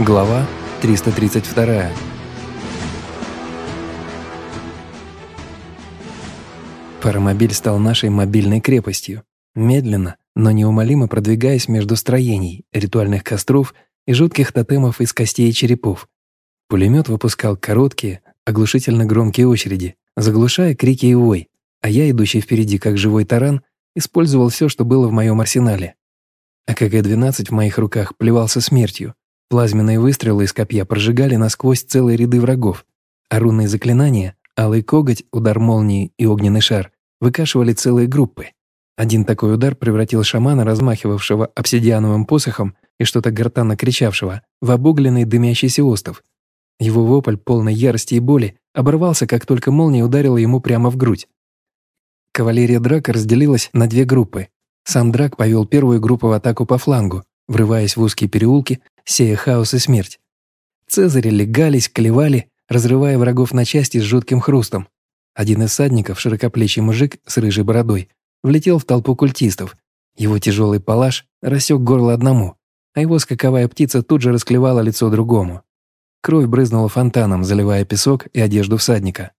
Глава 332. Паромобиль стал нашей мобильной крепостью, медленно, но неумолимо продвигаясь между строений, ритуальных костров и жутких тотемов из костей и черепов. Пулемет выпускал короткие, оглушительно громкие очереди, заглушая крики и вой, а я, идущий впереди как живой таран, использовал все, что было в моем арсенале. АКГ-12 в моих руках плевался смертью, Плазменные выстрелы из копья прожигали насквозь целые ряды врагов, а рунные заклинания, алый коготь, удар молнии и огненный шар выкашивали целые группы. Один такой удар превратил шамана, размахивавшего обсидиановым посохом и что-то гортанно кричавшего, в обугленный дымящийся остров. Его вопль, полной ярости и боли, оборвался, как только молния ударила ему прямо в грудь. Кавалерия Драка разделилась на две группы. Сам Драк повел первую группу в атаку по флангу, врываясь в узкие переулки сея хаос и смерть. Цезари легались, клевали, разрывая врагов на части с жутким хрустом. Один из садников, широкоплечий мужик с рыжей бородой, влетел в толпу культистов. Его тяжелый палаш рассек горло одному, а его скаковая птица тут же расклевала лицо другому. Кровь брызнула фонтаном, заливая песок и одежду всадника.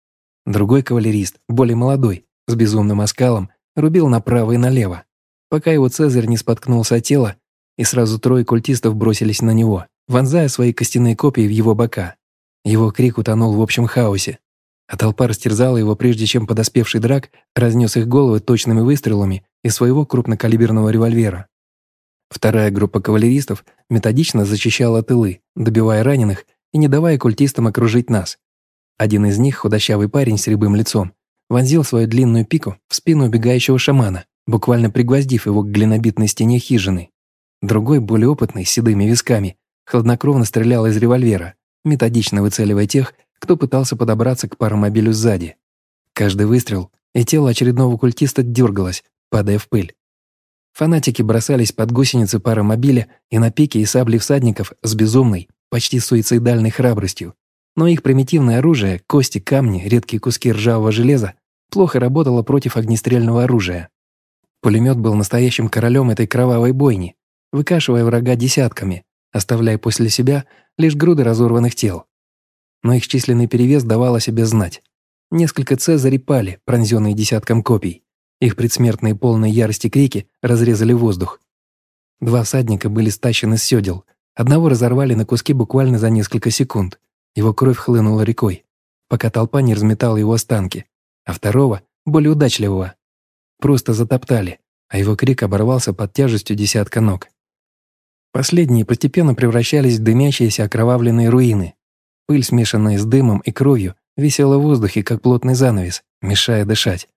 Другой кавалерист, более молодой, с безумным оскалом, рубил направо и налево, пока его Цезарь не споткнулся от тела и сразу трое культистов бросились на него, вонзая свои костяные копии в его бока. Его крик утонул в общем хаосе, а толпа растерзала его, прежде чем подоспевший драк разнес их головы точными выстрелами из своего крупнокалиберного револьвера. Вторая группа кавалеристов методично зачищала тылы, добивая раненых и не давая культистам окружить нас. Один из них, худощавый парень с рябым лицом, вонзил свою длинную пику в спину убегающего шамана, буквально пригвоздив его к глинобитной стене хижины. Другой, более опытный, с седыми висками, хладнокровно стрелял из револьвера, методично выцеливая тех, кто пытался подобраться к паромобилю сзади. Каждый выстрел, и тело очередного культиста дергалось, падая в пыль. Фанатики бросались под гусеницы паромобиля и на пике и сабли всадников с безумной, почти суицидальной храбростью. Но их примитивное оружие, кости, камни, редкие куски ржавого железа, плохо работало против огнестрельного оружия. Пулемет был настоящим королем этой кровавой бойни, выкашивая врага десятками, оставляя после себя лишь груды разорванных тел. Но их численный перевес давал о себе знать. Несколько цезарей пали, пронзенные десятком копий. Их предсмертные полные ярости крики разрезали воздух. Два всадника были стащены с седел. Одного разорвали на куски буквально за несколько секунд. Его кровь хлынула рекой, пока толпа не разметала его останки. А второго, более удачливого, просто затоптали, а его крик оборвался под тяжестью десятка ног. Последние постепенно превращались в дымящиеся окровавленные руины. Пыль, смешанная с дымом и кровью, висела в воздухе, как плотный занавес, мешая дышать.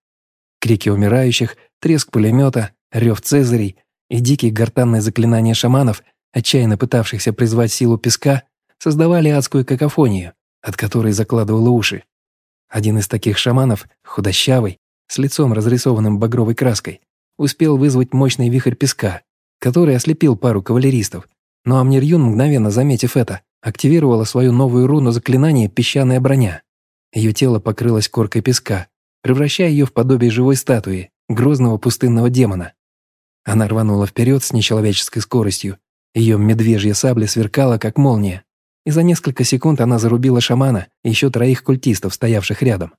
Крики умирающих, треск пулемета, рев цезарей и дикие гортанные заклинания шаманов, отчаянно пытавшихся призвать силу песка, создавали адскую какофонию, от которой закладывало уши. Один из таких шаманов, худощавый, с лицом разрисованным багровой краской, успел вызвать мощный вихрь песка, который ослепил пару кавалеристов. Но Амнир Юн, мгновенно заметив это, активировала свою новую руну заклинания «Песчаная броня». Ее тело покрылось коркой песка, превращая ее в подобие живой статуи, грозного пустынного демона. Она рванула вперед с нечеловеческой скоростью. Ее медвежья сабля сверкала, как молния. И за несколько секунд она зарубила шамана и еще троих культистов, стоявших рядом.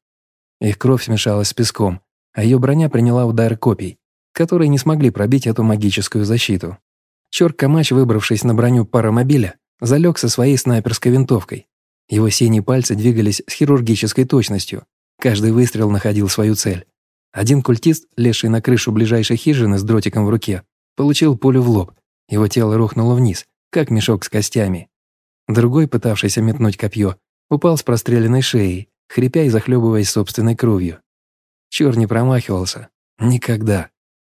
Их кровь смешалась с песком, а ее броня приняла удары копий которые не смогли пробить эту магическую защиту. Чёрт-камач, выбравшись на броню паромобиля, залег со своей снайперской винтовкой. Его синие пальцы двигались с хирургической точностью. Каждый выстрел находил свою цель. Один культист, лезший на крышу ближайшей хижины с дротиком в руке, получил пулю в лоб. Его тело рухнуло вниз, как мешок с костями. Другой, пытавшийся метнуть копье, упал с простреленной шеей, хрипя и захлебываясь собственной кровью. Чёр не промахивался. Никогда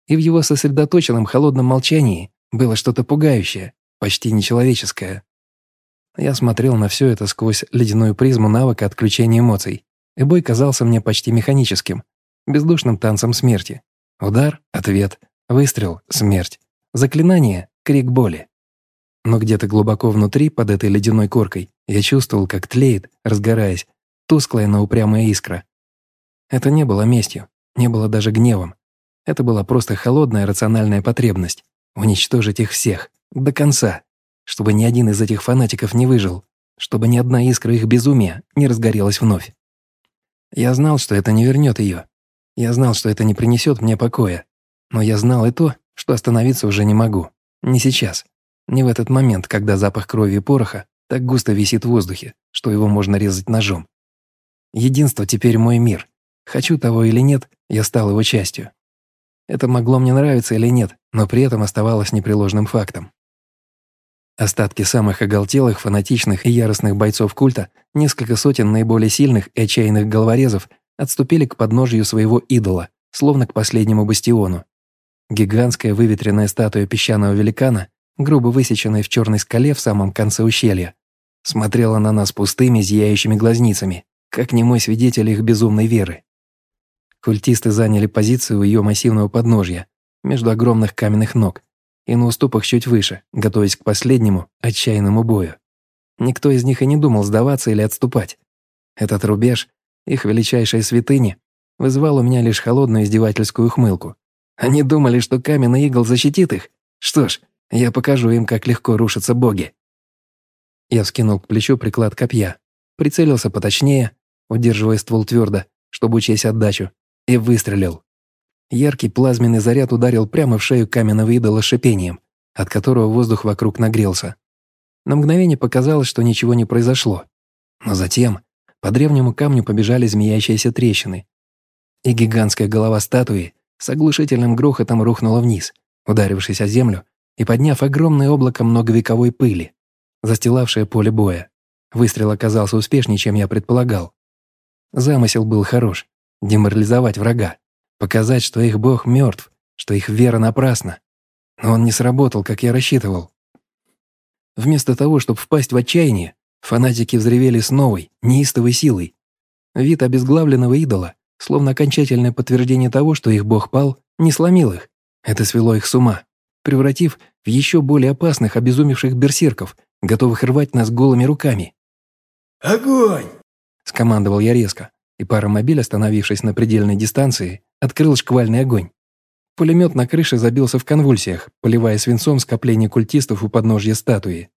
и в его сосредоточенном холодном молчании было что-то пугающее, почти нечеловеческое. Я смотрел на все это сквозь ледяную призму навыка отключения эмоций, и бой казался мне почти механическим, бездушным танцем смерти. Удар — ответ, выстрел — смерть, заклинание — крик боли. Но где-то глубоко внутри, под этой ледяной коркой, я чувствовал, как тлеет, разгораясь, тусклая, но упрямая искра. Это не было местью, не было даже гневом. Это была просто холодная рациональная потребность — уничтожить их всех, до конца. чтобы ни один из этих фанатиков не выжил, чтобы ни одна искра их безумия не разгорелась вновь. Я знал, что это не вернет ее. Я знал, что это не принесет мне покоя. Но я знал и то, что остановиться уже не могу. Не сейчас. Не в этот момент, когда запах крови и пороха так густо висит в воздухе, что его можно резать ножом. Единство теперь мой мир. Хочу того или нет, я стал его частью. Это могло мне нравиться или нет, но при этом оставалось непреложным фактом. Остатки самых оголтелых, фанатичных и яростных бойцов культа, несколько сотен наиболее сильных и отчаянных головорезов отступили к подножию своего идола, словно к последнему бастиону. Гигантская выветренная статуя песчаного великана, грубо высеченная в черной скале в самом конце ущелья, смотрела на нас пустыми, зияющими глазницами, как немой свидетель их безумной веры. Культисты заняли позицию у ее массивного подножья, между огромных каменных ног, и на уступах чуть выше, готовясь к последнему, отчаянному бою. Никто из них и не думал сдаваться или отступать. Этот рубеж, их величайшая святыня, вызывал у меня лишь холодную издевательскую ухмылку. Они думали, что каменный игл защитит их? Что ж, я покажу им, как легко рушатся боги. Я вскинул к плечу приклад копья, прицелился поточнее, удерживая ствол твердо, чтобы учесть отдачу, и выстрелил. Яркий плазменный заряд ударил прямо в шею каменного идола шипением, от которого воздух вокруг нагрелся. На мгновение показалось, что ничего не произошло. Но затем по древнему камню побежали змеящиеся трещины. И гигантская голова статуи с оглушительным грохотом рухнула вниз, ударившись о землю и подняв огромное облако многовековой пыли, застилавшее поле боя. Выстрел оказался успешнее, чем я предполагал. Замысел был хорош – деморализовать врага. Показать, что их бог мертв, что их вера напрасна. Но он не сработал, как я рассчитывал. Вместо того, чтобы впасть в отчаяние, фанатики взревели с новой, неистовой силой. Вид обезглавленного идола, словно окончательное подтверждение того, что их бог пал, не сломил их. Это свело их с ума, превратив в еще более опасных, обезумевших берсерков, готовых рвать нас голыми руками. «Огонь!» – скомандовал я резко, и паромобиль, остановившись на предельной дистанции, открыл шквальный огонь. Пулемет на крыше забился в конвульсиях, поливая свинцом скопление культистов у подножья статуи.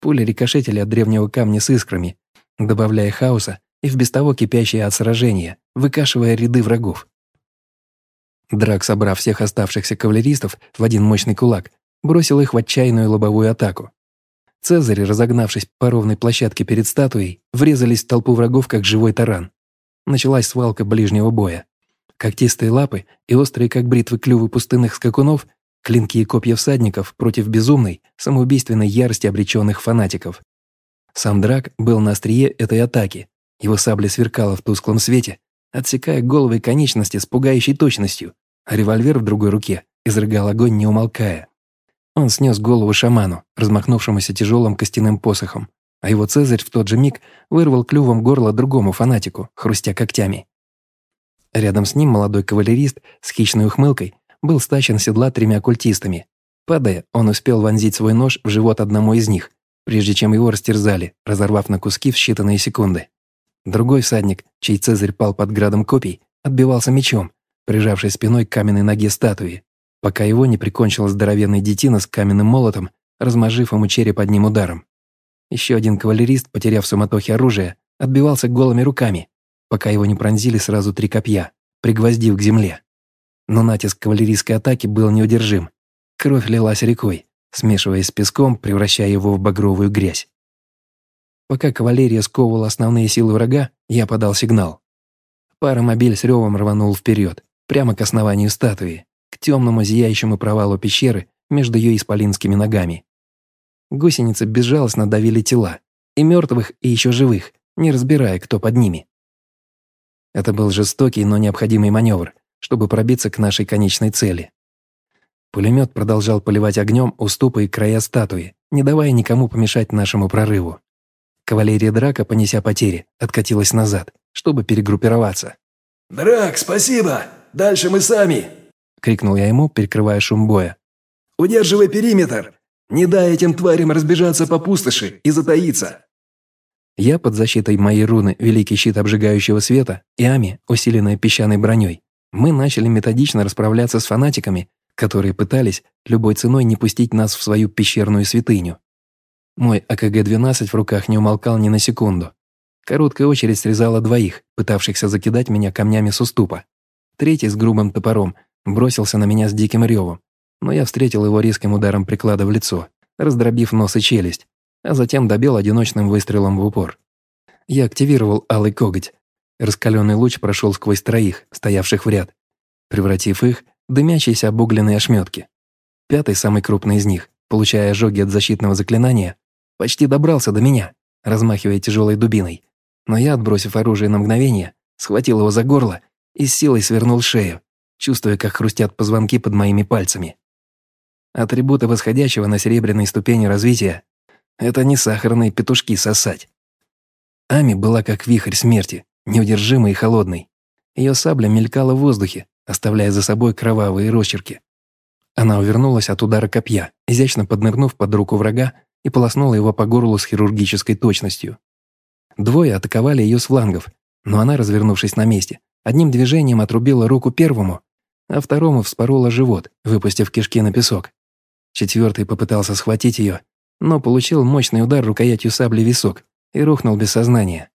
Пули рикошетили от древнего камня с искрами, добавляя хаоса и в без того кипящее от сражения, выкашивая ряды врагов. Драк, собрав всех оставшихся кавалеристов в один мощный кулак, бросил их в отчаянную лобовую атаку. Цезари, разогнавшись по ровной площадке перед статуей, врезались в толпу врагов, как живой таран. Началась свалка ближнего боя. Когтистые лапы и острые, как бритвы, клювы пустынных скакунов, клинки и копья всадников против безумной, самоубийственной ярости обреченных фанатиков. Сам Драк был на острие этой атаки. Его сабля сверкала в тусклом свете, отсекая головы и конечности с пугающей точностью, а револьвер в другой руке изрыгал огонь, не умолкая. Он снес голову шаману, размахнувшемуся тяжелым костяным посохом, а его Цезарь в тот же миг вырвал клювом горло другому фанатику, хрустя когтями. Рядом с ним молодой кавалерист с хищной ухмылкой был стащен седла тремя культистами. Падая, он успел вонзить свой нож в живот одному из них, прежде чем его растерзали, разорвав на куски в считанные секунды. Другой всадник, чей цезарь пал под градом копий, отбивался мечом, прижавшись спиной к каменной ноге статуи, пока его не прикончил здоровенный детина с каменным молотом, размажив ему череп одним ударом. Еще один кавалерист, потеряв в суматохе оружие, отбивался голыми руками, пока его не пронзили сразу три копья, пригвоздив к земле. Но натиск кавалерийской атаки был неудержим. Кровь лилась рекой, смешиваясь с песком, превращая его в багровую грязь. Пока кавалерия сковывала основные силы врага, я подал сигнал. Паромобиль с ревом рванул вперед, прямо к основанию статуи, к темному зияющему провалу пещеры между ее исполинскими ногами. Гусеницы безжалостно давили тела, и мертвых, и еще живых, не разбирая, кто под ними. Это был жестокий, но необходимый маневр, чтобы пробиться к нашей конечной цели. Пулемет продолжал поливать огнем уступы и края статуи, не давая никому помешать нашему прорыву. Кавалерия Драка, понеся потери, откатилась назад, чтобы перегруппироваться. «Драк, спасибо! Дальше мы сами!» — крикнул я ему, перекрывая шум боя. «Удерживай периметр! Не дай этим тварям разбежаться по пустоши и затаиться!» Я под защитой моей руны «Великий щит обжигающего света» и Ами, усиленная песчаной броней, мы начали методично расправляться с фанатиками, которые пытались любой ценой не пустить нас в свою пещерную святыню. Мой АКГ-12 в руках не умолкал ни на секунду. Короткая очередь срезала двоих, пытавшихся закидать меня камнями с уступа. Третий с грубым топором бросился на меня с диким ревом, но я встретил его резким ударом приклада в лицо, раздробив нос и челюсть, а затем добил одиночным выстрелом в упор. Я активировал алый коготь. Раскаленный луч прошел сквозь троих, стоявших в ряд, превратив их в дымящиеся обугленные ошметки. Пятый, самый крупный из них, получая ожоги от защитного заклинания, почти добрался до меня, размахивая тяжелой дубиной. Но я, отбросив оружие на мгновение, схватил его за горло и с силой свернул шею, чувствуя, как хрустят позвонки под моими пальцами. Атрибуты восходящего на серебряной ступени развития — это не сахарные петушки сосать. Ами была как вихрь смерти, неудержимый и холодный. Ее сабля мелькала в воздухе, оставляя за собой кровавые росчерки. Она увернулась от удара копья, изящно поднырнув под руку врага и полоснула его по горлу с хирургической точностью. Двое атаковали ее с флангов, но она, развернувшись на месте, одним движением отрубила руку первому, а второму вспорола живот, выпустив кишки на песок. Четвертый попытался схватить ее, но получил мощный удар рукоятью сабли в висок и рухнул без сознания.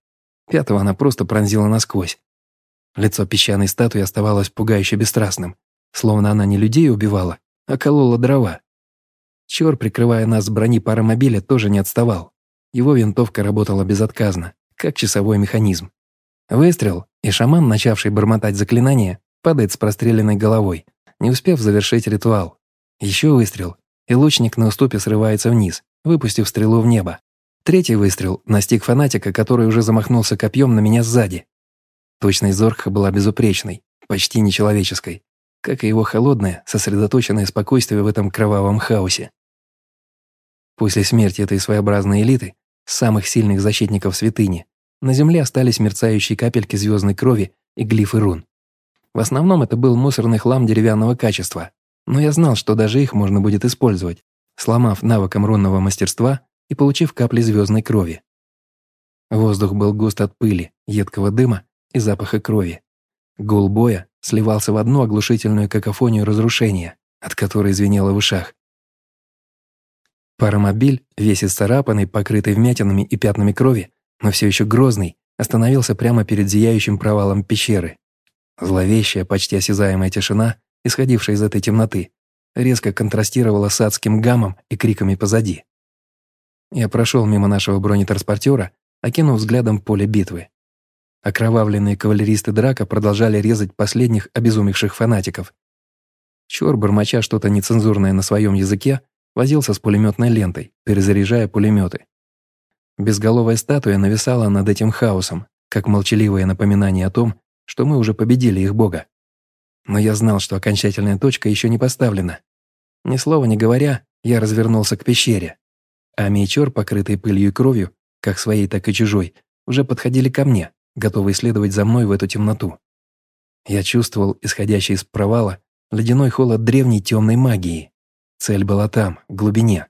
Пятого она просто пронзила насквозь. Лицо песчаной статуи оставалось пугающе бесстрастным, словно она не людей убивала, а колола дрова. Чор, прикрывая нас с брони паромобиля, тоже не отставал. Его винтовка работала безотказно, как часовой механизм. Выстрел, и шаман, начавший бормотать заклинание, падает с простреленной головой, не успев завершить ритуал. Еще выстрел, и лучник на уступе срывается вниз, выпустив стрелу в небо. Третий выстрел настиг фанатика, который уже замахнулся копьем на меня сзади. Точность Зорха была безупречной, почти нечеловеческой, как и его холодное, сосредоточенное спокойствие в этом кровавом хаосе. После смерти этой своеобразной элиты, самых сильных защитников святыни, на земле остались мерцающие капельки звездной крови и глифы рун. В основном это был мусорный хлам деревянного качества, но я знал, что даже их можно будет использовать, сломав навыком рунного мастерства и получив капли звездной крови. Воздух был густ от пыли, едкого дыма и запаха крови. Гул боя сливался в одну оглушительную какофонию разрушения, от которой звенело в ушах. Паромобиль, весь исцарапанный, покрытый вмятинами и пятнами крови, но все еще грозный, остановился прямо перед зияющим провалом пещеры. Зловещая, почти осязаемая тишина, исходившая из этой темноты, резко контрастировала с адским гамом и криками позади. Я прошел мимо нашего бронетранспортера, окинув взглядом поле битвы. Окровавленные кавалеристы драка продолжали резать последних обезумевших фанатиков. Чор, бормоча что-то нецензурное на своем языке, возился с пулеметной лентой, перезаряжая пулеметы. Безголовая статуя нависала над этим хаосом, как молчаливое напоминание о том, что мы уже победили их бога. Но я знал, что окончательная точка еще не поставлена. Ни слова не говоря, я развернулся к пещере. А Мейчор, покрытый пылью и кровью, как своей, так и чужой, уже подходили ко мне, готовые следовать за мной в эту темноту. Я чувствовал исходящий из провала ледяной холод древней темной магии. Цель была там, в глубине.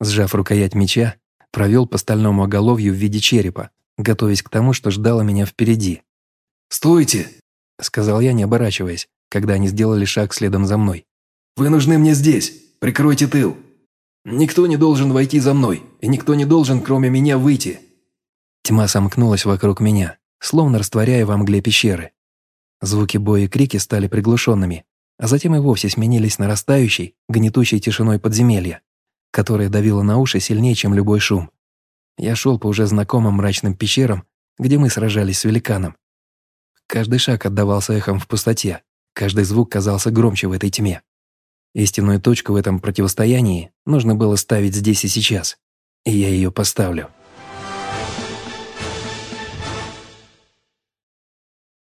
Сжав рукоять меча, провел по стальному оголовью в виде черепа, готовясь к тому, что ждало меня впереди. «Стойте!» — сказал я, не оборачиваясь, когда они сделали шаг следом за мной. «Вы нужны мне здесь. Прикройте тыл. Никто не должен войти за мной, и никто не должен, кроме меня, выйти». Тьма сомкнулась вокруг меня, словно растворяя во мгле пещеры. Звуки боя и крики стали приглушенными, а затем и вовсе сменились нарастающей, гнетущей тишиной подземелья, которая давила на уши сильнее, чем любой шум. Я шел по уже знакомым мрачным пещерам, где мы сражались с великаном. Каждый шаг отдавался эхом в пустоте, каждый звук казался громче в этой тьме. Истинную точку в этом противостоянии нужно было ставить здесь и сейчас, и я ее поставлю.